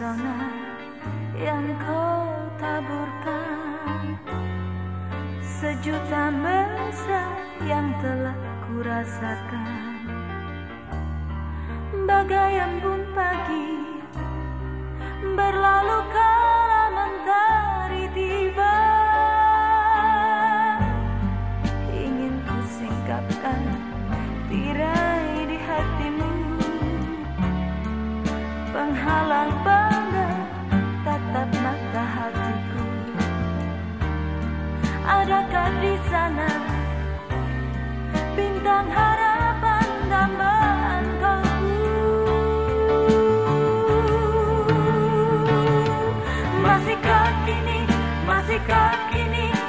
pesona yang kau taburkan. Sejuta mesra yang telah kurasakan. Bagai embun pagi Berlalu kala Adakah di sana. Bintang harapan dambaan kalbu Masihkah kini, masihkah kini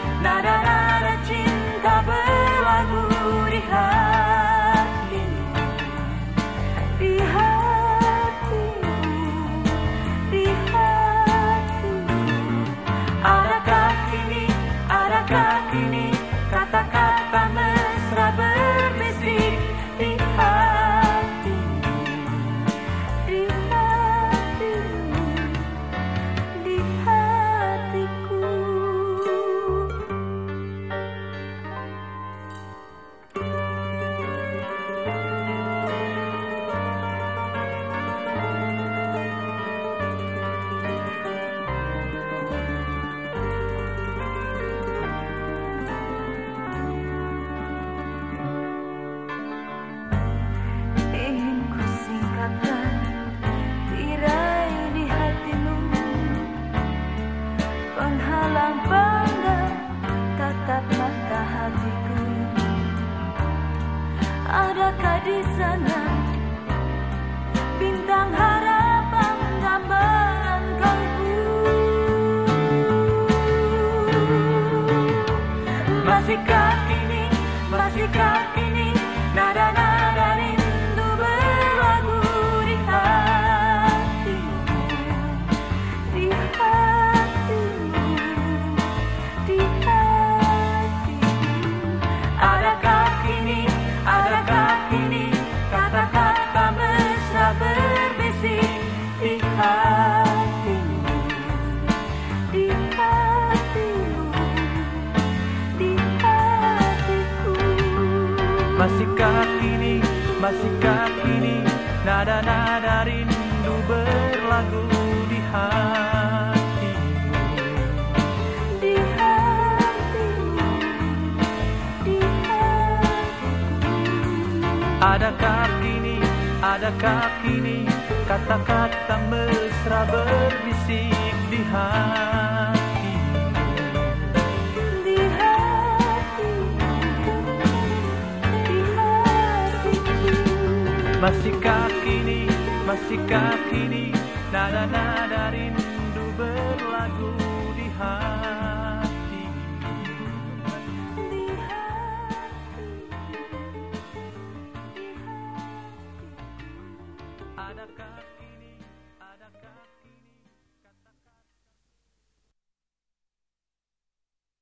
Masihkah kini, masihkah kini Nada-nada rindu berlagu di hatimu. Di hatimu, di hatimu Masihkah kini, masihkah kini Nada-nada rindu berlagu di hatimu. Di hatimu. Di hatiku. Adakah kini, adakah kini? Kata-kata mesra berbisik di hatimu Masihkah kini, masihkah kini Nada-nada rindu berlagu di hati. Adakah kini